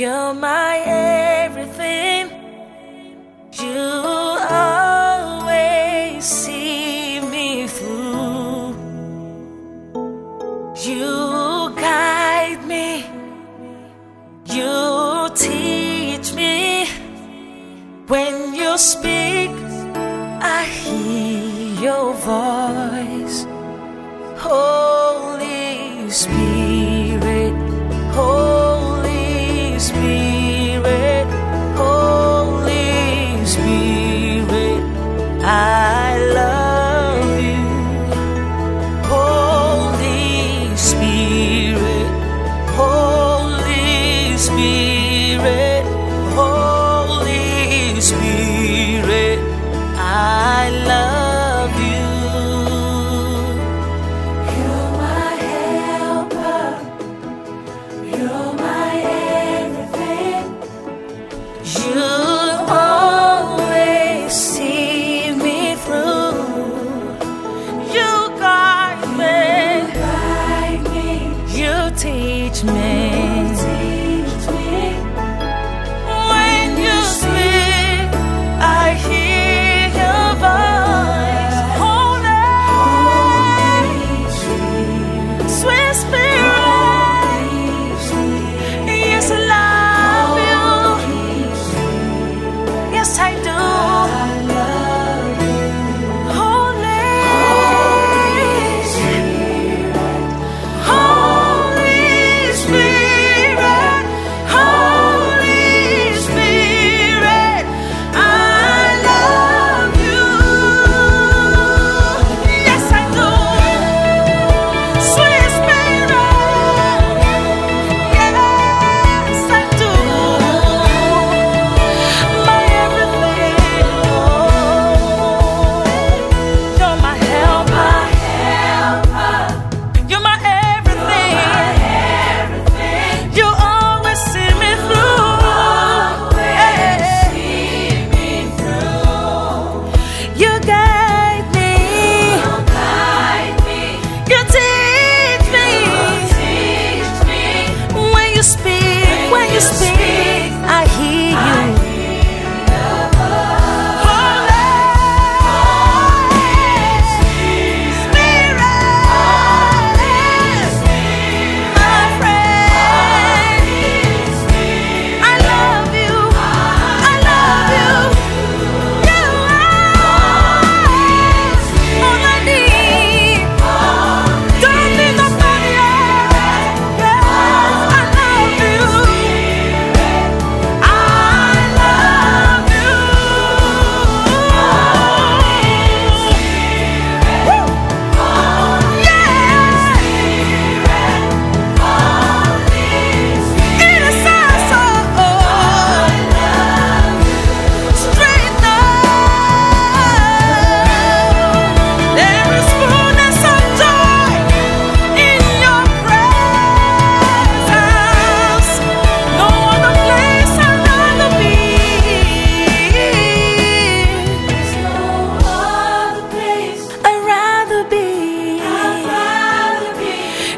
You're my everything. You always see me through. You guide me. You teach me. When you speak, I hear your voice. despair.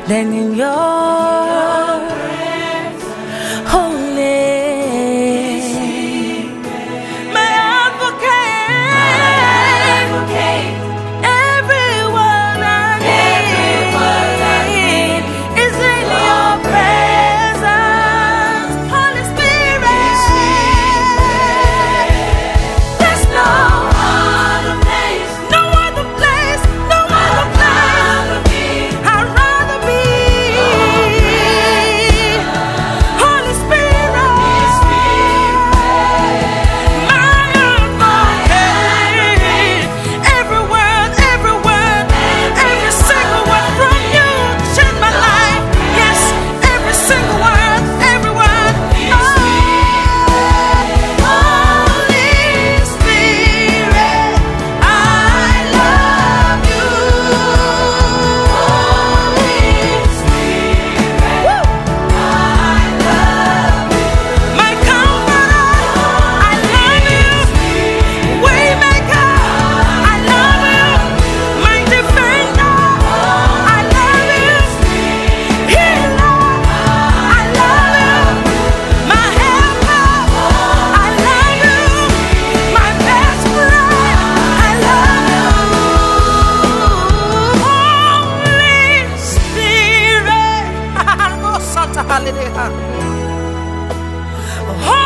then in your my little honey. Oh.